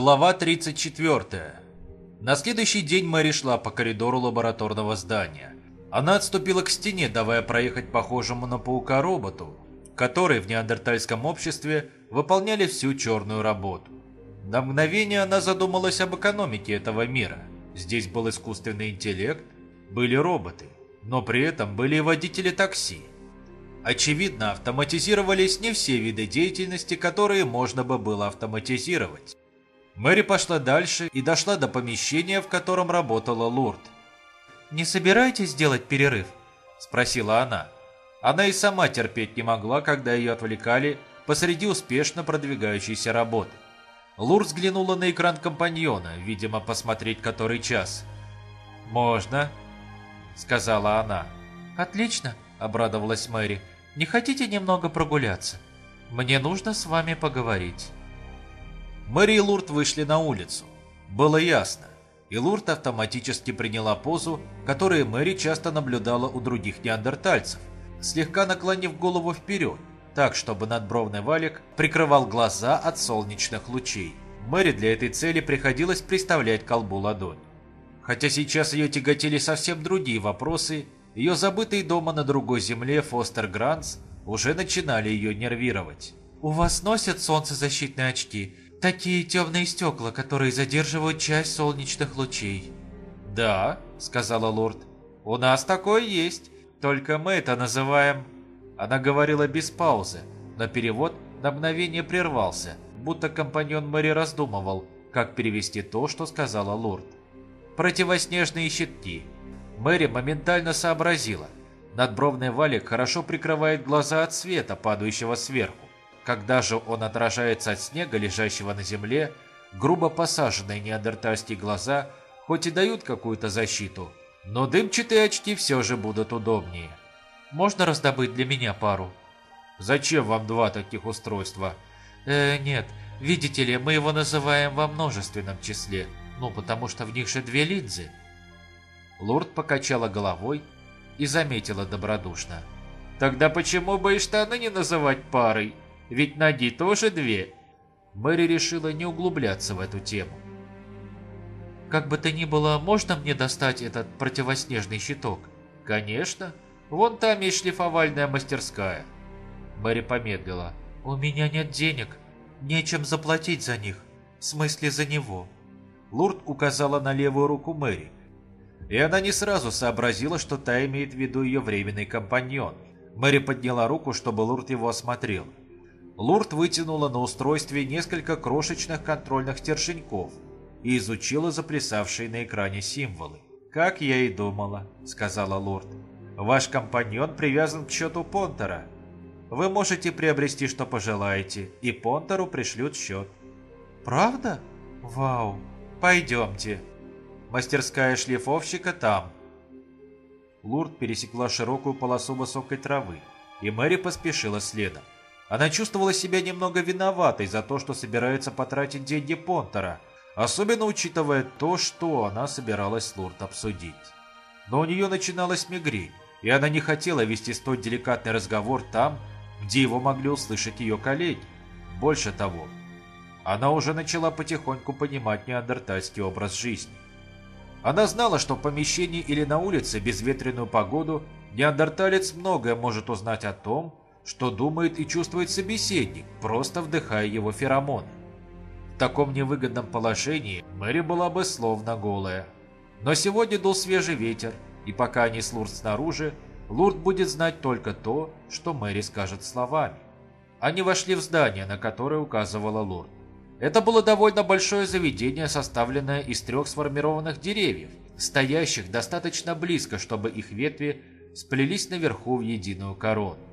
Глава 34. На следующий день Мэри шла по коридору лабораторного здания. Она отступила к стене, давая проехать похожему на паука роботу, который в неандертальском обществе выполняли всю черную работу. На мгновение она задумалась об экономике этого мира. Здесь был искусственный интеллект, были роботы, но при этом были и водители такси. Очевидно, автоматизировались не все виды деятельности, которые можно бы было автоматизировать. Мэри пошла дальше и дошла до помещения, в котором работала Лурд. «Не собираетесь сделать перерыв?» – спросила она. Она и сама терпеть не могла, когда ее отвлекали посреди успешно продвигающейся работы. Лурд взглянула на экран компаньона, видимо, посмотреть который час. «Можно», – сказала она. «Отлично», – обрадовалась Мэри. «Не хотите немного прогуляться? Мне нужно с вами поговорить». Мэри и Лурд вышли на улицу. Было ясно, и Лурд автоматически приняла позу, которую Мэри часто наблюдала у других неандертальцев, слегка наклонив голову вперед, так, чтобы надбровный валик прикрывал глаза от солнечных лучей. Мэри для этой цели приходилось приставлять колбу ладонь. Хотя сейчас ее тяготили совсем другие вопросы, ее забытые дома на другой земле Фостер Грантс уже начинали ее нервировать. «У вас носят солнцезащитные очки?» Такие темные стекла, которые задерживают часть солнечных лучей. «Да», — сказала лорд, — «у нас такое есть, только мы это называем...» Она говорила без паузы, но перевод на мгновение прервался, будто компаньон Мэри раздумывал, как перевести то, что сказала лорд. «Противоснежные щитки». Мэри моментально сообразила. Надбровный валик хорошо прикрывает глаза от света, падающего сверху. Когда же он отражается от снега, лежащего на земле, грубо посаженные неандертальские глаза хоть и дают какую-то защиту, но дымчатые очки все же будут удобнее. Можно раздобыть для меня пару? Зачем вам два таких устройства? Э, нет, видите ли, мы его называем во множественном числе, ну потому что в них же две линзы. Лорд покачала головой и заметила добродушно. Тогда почему бы и штаны не называть парой? Ведь ноги тоже две. Мэри решила не углубляться в эту тему. «Как бы то ни было, можно мне достать этот противоснежный щиток?» «Конечно. Вон там есть шлифовальная мастерская». Мэри помедлила. «У меня нет денег. Нечем заплатить за них. В смысле, за него». Лурд указала на левую руку Мэри. И она не сразу сообразила, что та имеет в виду ее временный компаньон. Мэри подняла руку, чтобы Лурд его осмотрел. Лурд вытянула на устройстве несколько крошечных контрольных стерженьков и изучила заплясавшие на экране символы. «Как я и думала», — сказала Лурд. «Ваш компаньон привязан к счету Понтера. Вы можете приобрести, что пожелаете, и Понтеру пришлют счет». «Правда? Вау! Пойдемте. Мастерская шлифовщика там». Лурд пересекла широкую полосу высокой травы, и Мэри поспешила следом. Она чувствовала себя немного виноватой за то, что собирается потратить деньги Понтера, особенно учитывая то, что она собиралась с Лурд обсудить. Но у нее начиналась мигрень, и она не хотела вести столь деликатный разговор там, где его могли услышать ее коллеги. Больше того, она уже начала потихоньку понимать неандертальский образ жизни. Она знала, что в помещении или на улице безветренную погоду неандерталец многое может узнать о том, что думает и чувствует собеседник, просто вдыхая его феромоны. В таком невыгодном положении Мэри была бы словно голая. Но сегодня дул свежий ветер, и пока они с Лурд снаружи, Лурд будет знать только то, что Мэри скажет словами. Они вошли в здание, на которое указывала Лурд. Это было довольно большое заведение, составленное из трех сформированных деревьев, стоящих достаточно близко, чтобы их ветви сплелись наверху в единую корону.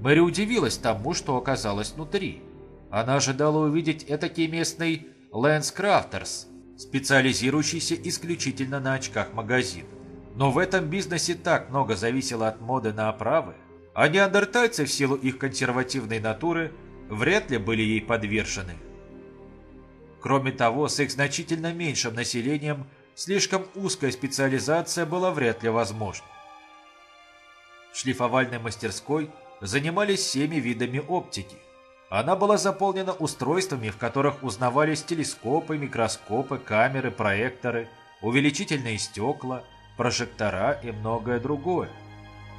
Мэри удивилась тому, что оказалось внутри. Она ожидала увидеть этакий местный Lens Crafters, специализирующийся исключительно на очках магазин. Но в этом бизнесе так много зависело от моды на оправы, а неандертальцы в силу их консервативной натуры вряд ли были ей подвержены. Кроме того, с их значительно меньшим населением слишком узкая специализация была вряд ли возможна. В шлифовальной мастерской – занимались всеми видами оптики. Она была заполнена устройствами, в которых узнавались телескопы, микроскопы, камеры, проекторы, увеличительные стекла, прожектора и многое другое.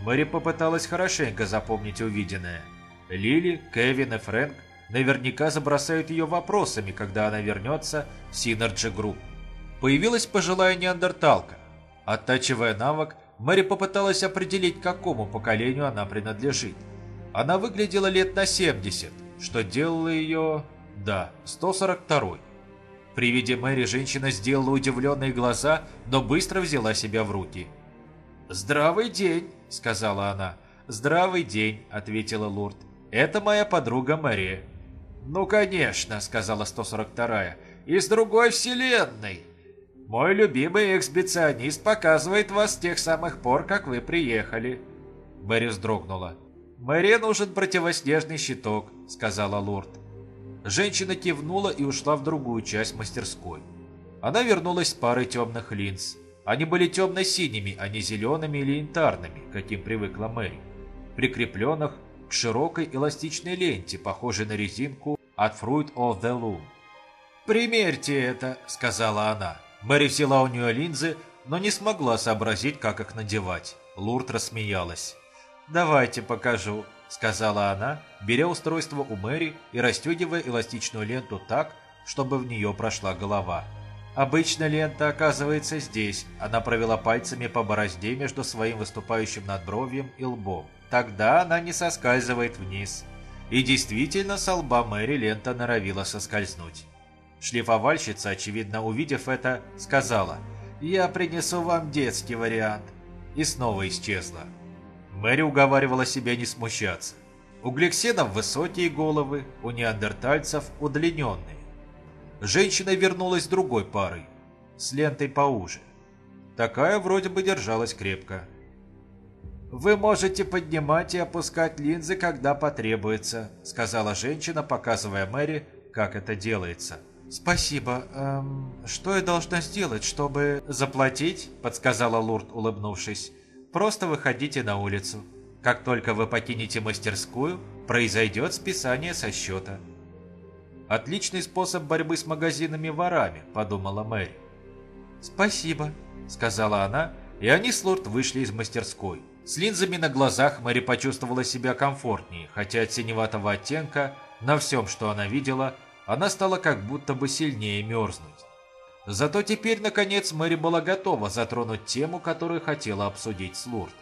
Мэри попыталась хорошенько запомнить увиденное. Лили, Кевин и Фрэнк наверняка забросают ее вопросами, когда она вернется в Synergy Group. Появилась пожилая неандерталка. Оттачивая навык, Мэри попыталась определить, какому поколению она принадлежит. Она выглядела лет на 70, что делало ее... да, 142-й. При виде Мэри женщина сделала удивленные глаза, но быстро взяла себя в руки. «Здравый день», — сказала она. «Здравый день», — ответила Лурд. «Это моя подруга Мэри». «Ну, конечно», — сказала 142-я. «Из другой вселенной». «Мой любимый эксбиционист показывает вас с тех самых пор, как вы приехали». Мэри вздрогнула. «Мэри нужен противоснежный щиток», — сказала Лурд. Женщина кивнула и ушла в другую часть мастерской. Она вернулась с парой темных линз. Они были темно-синими, а не зелеными или янтарными, каким привыкла Мэри, прикрепленных к широкой эластичной ленте, похожей на резинку от Fruit of the Loom. «Примерьте это», — сказала она. Мэри взяла у нее линзы, но не смогла сообразить, как их надевать. Лурд рассмеялась. «Давайте покажу», — сказала она, беря устройство у Мэри и расстегивая эластичную ленту так, чтобы в нее прошла голова. Обычно лента оказывается здесь. Она провела пальцами по борозде между своим выступающим надбровьем и лбом. Тогда она не соскальзывает вниз. И действительно, с лба Мэри лента норовила соскользнуть. Шлифовальщица, очевидно увидев это, сказала «Я принесу вам детский вариант» и снова исчезла. Мэри уговаривала себя не смущаться. У гликсенов высокие головы, у неандертальцев удлиненные. Женщина вернулась другой парой, с лентой поуже. Такая вроде бы держалась крепко. «Вы можете поднимать и опускать линзы, когда потребуется», сказала женщина, показывая Мэри, как это делается. «Спасибо. Эм, что я должна сделать, чтобы...» «Заплатить?» – подсказала Лурд, улыбнувшись. Просто выходите на улицу. Как только вы покинете мастерскую, произойдет списание со счета. Отличный способ борьбы с магазинами-ворами, подумала Мэри. Спасибо, сказала она, и они с Лорд вышли из мастерской. С линзами на глазах Мэри почувствовала себя комфортнее, хотя от синеватого оттенка на всем, что она видела, она стала как будто бы сильнее мерзнуть. Зато теперь, наконец, Мэри была готова затронуть тему, которую хотела обсудить с Лурд.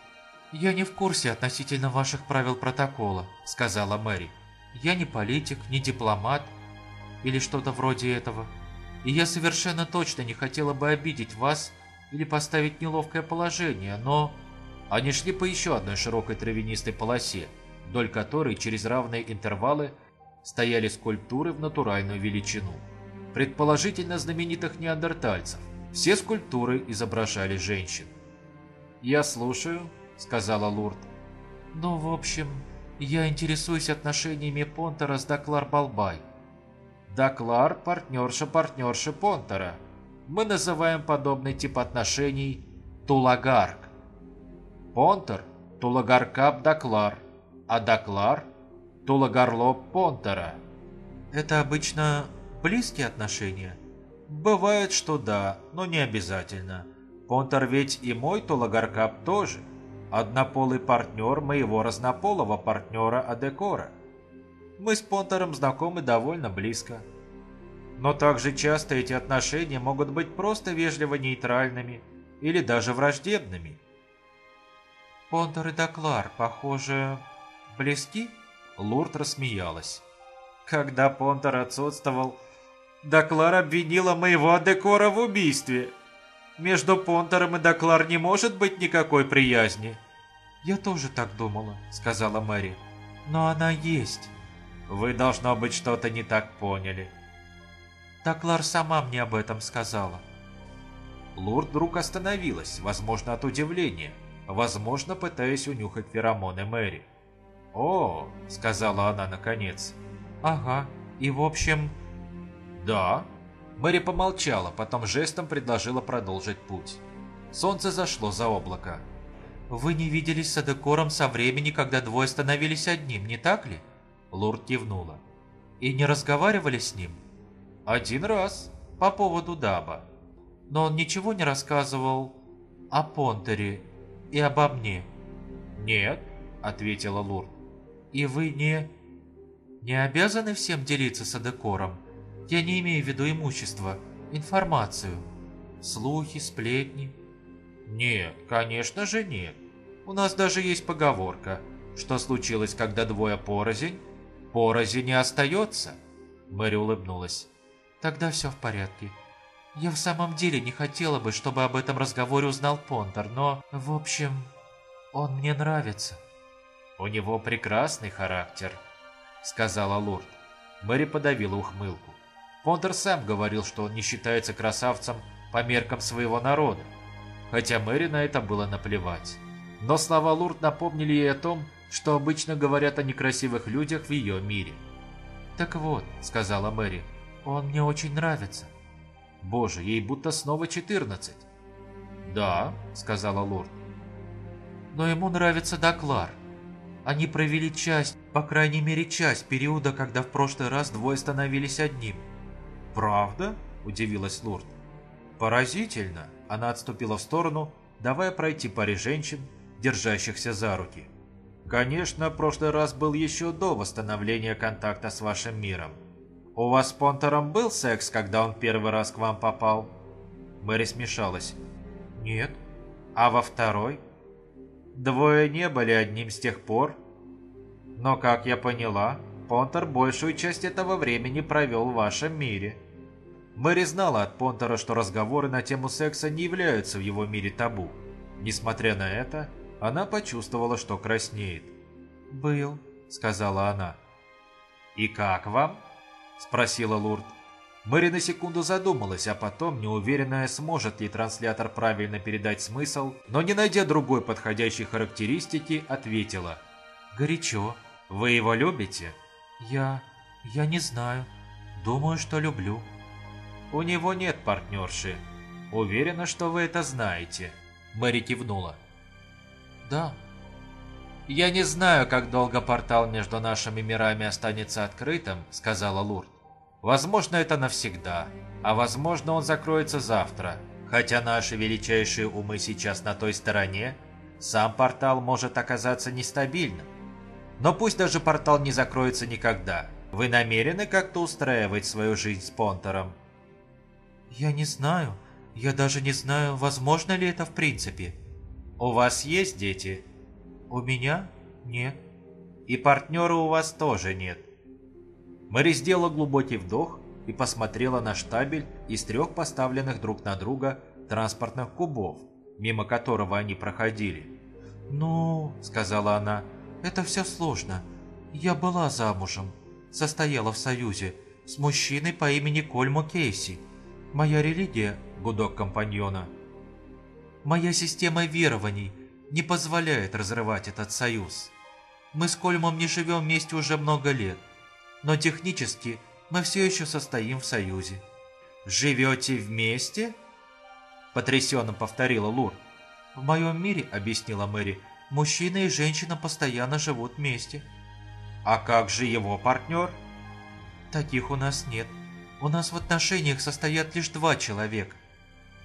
«Я не в курсе относительно ваших правил протокола», — сказала Мэри. «Я не политик, не дипломат или что-то вроде этого. И я совершенно точно не хотела бы обидеть вас или поставить неловкое положение, но...» Они шли по еще одной широкой травянистой полосе, вдоль которой через равные интервалы стояли скульптуры в натуральную величину предположительно знаменитых неандертальцев. Все скульптуры изображали женщин. «Я слушаю», — сказала Лурд. «Ну, в общем, я интересуюсь отношениями Понтера с Даклар Балбай». «Даклар — партнерша партнерши Понтера. Мы называем подобный тип отношений Тулагарк. Понтер — Тулагаркап Даклар, а Даклар — Тулагарлоп Понтера». «Это обычно Близкие отношения? Бывает, что да, но не обязательно. Понтер ведь и мой Тулагаркап тоже. Однополый партнер моего разнополого партнера Адекора. Мы с Понтером знакомы довольно близко. Но также часто эти отношения могут быть просто вежливо нейтральными или даже враждебными. Понтер и Доклар, похоже, близки? Лурд рассмеялась. Когда Понтер отсутствовал, Доклар обвинила моего Декора в убийстве. Между Понтером и Доклар не может быть никакой приязни. «Я тоже так думала», — сказала Мэри. «Но она есть». «Вы, должно быть, что-то не так поняли». Доклар сама мне об этом сказала. Лурд вдруг остановилась, возможно, от удивления, возможно, пытаясь унюхать феромоны Мэри. «О», — сказала она наконец. «Ага, и в общем...» «Да». Мэри помолчала, потом жестом предложила продолжить путь. Солнце зашло за облако. «Вы не виделись с Адекором со времени, когда двое становились одним, не так ли?» Лурд кивнула. И не разговаривали с ним? Один раз, по поводу Даба. Но он ничего не рассказывал о Понтере и обо мне? Нет, ответила Лурд. И вы не... не обязаны всем делиться с Адекором? Я не имею в виду имущество, информацию. Слухи, сплетни. Нет, конечно же нет. У нас даже есть поговорка. Что случилось, когда двое порознь? Порознь не остается. Мэри улыбнулась. Тогда все в порядке. Я в самом деле не хотела бы, чтобы об этом разговоре узнал Понтер, но, в общем, он мне нравится. У него прекрасный характер, сказала Лурд. Мэри подавила ухмылку. Понтер сам говорил, что он не считается красавцем по меркам своего народа, хотя Мэри на это было наплевать. Но слова Лурд напомнили ей о том, что обычно говорят о некрасивых людях в ее мире. «Так вот», — сказала Мэри, — «он мне очень нравится». Боже, ей будто снова 14. «Да», — сказала Лурд. «Но ему нравится Доклар. Они провели часть, по крайней мере часть периода, когда в прошлый раз двое становились одним». «Правда?» – удивилась Лурд. «Поразительно!» – она отступила в сторону, давая пройти паре женщин, держащихся за руки. «Конечно, прошлый раз был еще до восстановления контакта с вашим миром. У вас с Понтером был секс, когда он первый раз к вам попал?» Мэри смешалась. «Нет». «А во второй?» «Двое не были одним с тех пор?» «Но, как я поняла, Понтер большую часть этого времени провел в вашем мире». Мэри знала от Понтера, что разговоры на тему секса не являются в его мире табу. Несмотря на это, она почувствовала, что краснеет. «Был», — сказала она. «И как вам?» — спросила Лурд. Мэри на секунду задумалась, а потом, неуверенная, сможет ли транслятор правильно передать смысл, но не найдя другой подходящей характеристики, ответила. «Горячо. Вы его любите?» «Я... я не знаю. Думаю, что люблю». «У него нет партнерши. Уверена, что вы это знаете». Мэри кивнула. «Да». «Я не знаю, как долго портал между нашими мирами останется открытым», — сказала Лурд. «Возможно, это навсегда, а возможно, он закроется завтра. Хотя наши величайшие умы сейчас на той стороне, сам портал может оказаться нестабильным. Но пусть даже портал не закроется никогда. Вы намерены как-то устраивать свою жизнь с Понтером?» «Я не знаю. Я даже не знаю, возможно ли это в принципе». «У вас есть дети?» «У меня? Нет». «И партнера у вас тоже нет?» Мэри сделала глубокий вдох и посмотрела на штабель из трех поставленных друг на друга транспортных кубов, мимо которого они проходили. «Ну, — сказала она, — это все сложно. Я была замужем, состояла в союзе с мужчиной по имени Кольмо Кейси. Моя религия — гудок компаньона. Моя система верований не позволяет разрывать этот союз. Мы с Кольмом не живем вместе уже много лет, но технически мы все еще состоим в союзе. «Живете вместе?» Потрясенно повторила Лур. «В моем мире, — объяснила Мэри, — мужчина и женщина постоянно живут вместе». «А как же его партнер?» «Таких у нас нет. У нас в отношениях состоят лишь два человека».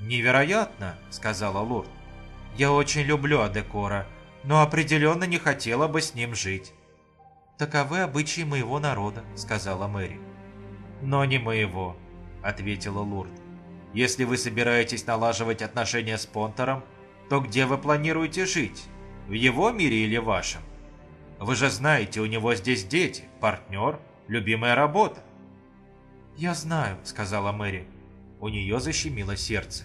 «Невероятно!» — сказала Лурд. «Я очень люблю Адекора, но определенно не хотела бы с ним жить». «Таковы обычаи моего народа», — сказала Мэри. «Но не моего», — ответила Лурд. «Если вы собираетесь налаживать отношения с Понтером, то где вы планируете жить? В его мире или вашем? Вы же знаете, у него здесь дети, партнер, любимая работа». «Я знаю», — сказала Мэри. У нее защемило сердце.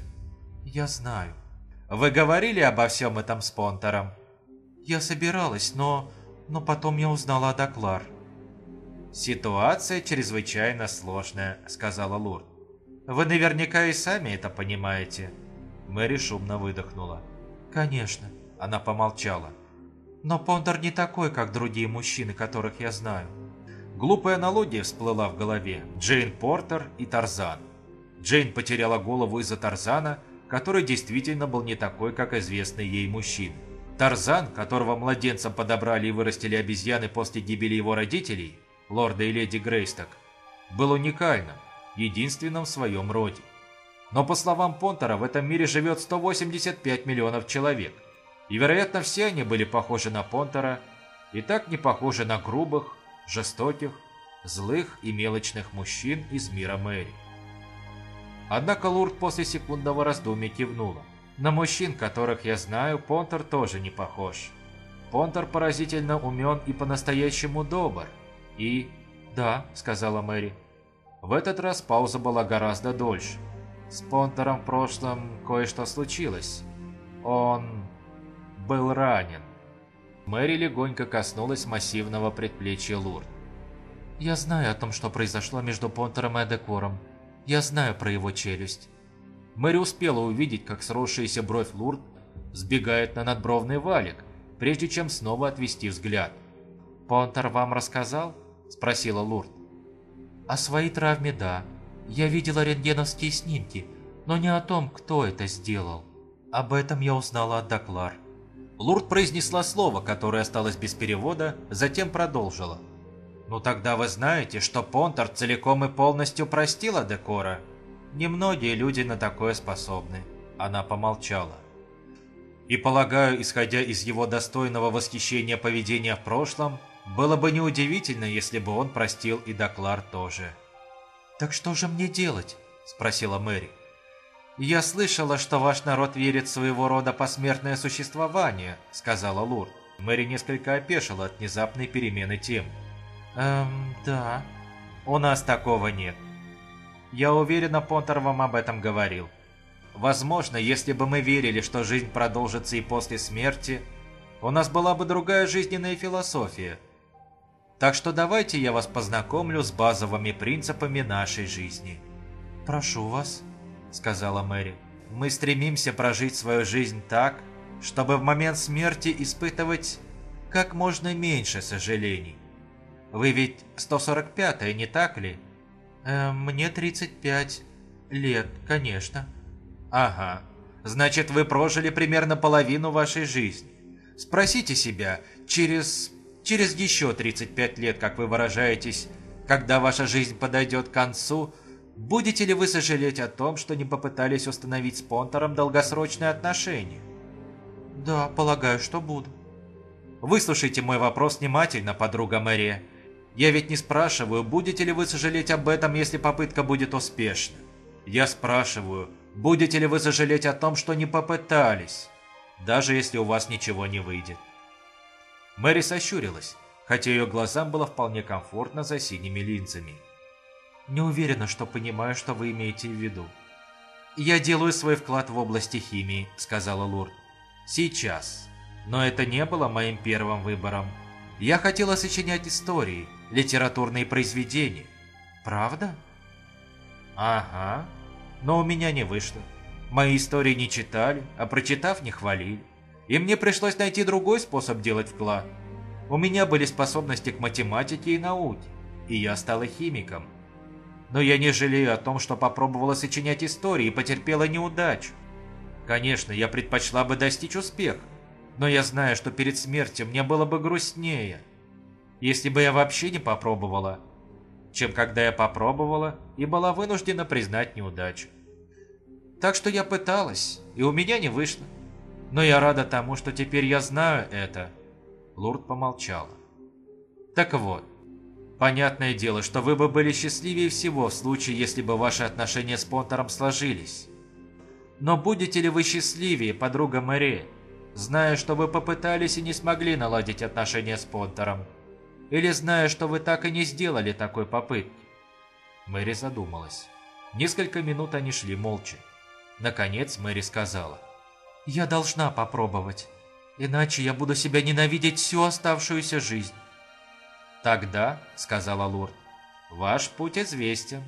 «Я знаю». «Вы говорили обо всем этом с Понтером?» «Я собиралась, но но потом я узнала о Доклар. «Ситуация чрезвычайно сложная», — сказала Лурд. «Вы наверняка и сами это понимаете». Мэри шумно выдохнула. «Конечно», — она помолчала. «Но Понтер не такой, как другие мужчины, которых я знаю». Глупая аналогия всплыла в голове. Джейн Портер и Тарзан. Джейн потеряла голову из-за Тарзана, который действительно был не такой, как известный ей мужчина. Тарзан, которого младенцем подобрали и вырастили обезьяны после гибели его родителей, лорда и леди Грейсток, был уникальным, единственным в своем роде. Но по словам Понтера, в этом мире живет 185 миллионов человек, и, вероятно, все они были похожи на Понтера и так не похожи на грубых, жестоких, злых и мелочных мужчин из мира Мэри. Однако Лурд после секундного раздумья кивнула. На мужчин, которых я знаю, Понтер тоже не похож. Понтер поразительно умен и по-настоящему добр. И... «Да», — сказала Мэри. В этот раз пауза была гораздо дольше. С Понтером в прошлом кое-что случилось. Он... был ранен. Мэри легонько коснулась массивного предплечья Лурд. «Я знаю о том, что произошло между Понтером и Эдекором. Я знаю про его челюсть». Мэри успела увидеть, как сросшаяся бровь Лурд сбегает на надбровный валик, прежде чем снова отвести взгляд. «Понтер вам рассказал?» – спросила Лурд. «О своей травме – да. Я видела рентгеновские снимки, но не о том, кто это сделал. Об этом я узнала от Доклар». Лурд произнесла слово, которое осталось без перевода, затем продолжила. «Ну тогда вы знаете, что Понтер целиком и полностью простила Декора. Немногие люди на такое способны». Она помолчала. «И полагаю, исходя из его достойного восхищения поведения в прошлом, было бы неудивительно, если бы он простил и Доклар тоже». «Так что же мне делать?» – спросила Мэри. «Я слышала, что ваш народ верит в своего рода посмертное существование», — сказала Лурд. Мэри несколько опешила от внезапной перемены тем. «Эм, да. У нас такого нет. Я уверена, Понтер вам об этом говорил. Возможно, если бы мы верили, что жизнь продолжится и после смерти, у нас была бы другая жизненная философия. Так что давайте я вас познакомлю с базовыми принципами нашей жизни». «Прошу вас», — сказала Мэри. «Мы стремимся прожить свою жизнь так, чтобы в момент смерти испытывать как можно меньше сожалений. Вы ведь 145-я, не так ли?» э, «Мне 35 лет, конечно». «Ага. Значит, вы прожили примерно половину вашей жизни. Спросите себя, через... через еще 35 лет, как вы выражаетесь, когда ваша жизнь подойдет к концу, Будете ли вы сожалеть о том, что не попытались установить с Понтером долгосрочные отношения? Да, полагаю, что буду. Выслушайте мой вопрос внимательно, подруга Мэри. Я ведь не спрашиваю, будете ли вы сожалеть об этом, если попытка будет успешна. Я спрашиваю, будете ли вы сожалеть о том, что не попытались, даже если у вас ничего не выйдет. Мэри сощурилась, хотя ее глазам было вполне комфортно за синими линзами. Не уверена, что понимаю, что вы имеете в виду. «Я делаю свой вклад в области химии», — сказала Лурд. «Сейчас. Но это не было моим первым выбором. Я хотела сочинять истории, литературные произведения». «Правда?» «Ага. Но у меня не вышло. Мои истории не читали, а прочитав, не хвалили. И мне пришлось найти другой способ делать вклад. У меня были способности к математике и науке, и я стала химиком. Но я не жалею о том, что попробовала сочинять истории и потерпела неудачу. Конечно, я предпочла бы достичь успеха, но я знаю, что перед смертью мне было бы грустнее, если бы я вообще не попробовала, чем когда я попробовала и была вынуждена признать неудачу. Так что я пыталась, и у меня не вышло. Но я рада тому, что теперь я знаю это. Лурд помолчала. Так вот, Понятное дело, что вы бы были счастливее всего в случае, если бы ваши отношения с Понтером сложились. Но будете ли вы счастливее, подруга Мэри, зная, что вы попытались и не смогли наладить отношения с Понтером? Или зная, что вы так и не сделали такой попытки? Мэри задумалась. Несколько минут они шли молча. Наконец Мэри сказала. «Я должна попробовать, иначе я буду себя ненавидеть всю оставшуюся жизнь». «Тогда», — сказала Лурд, — «ваш путь известен.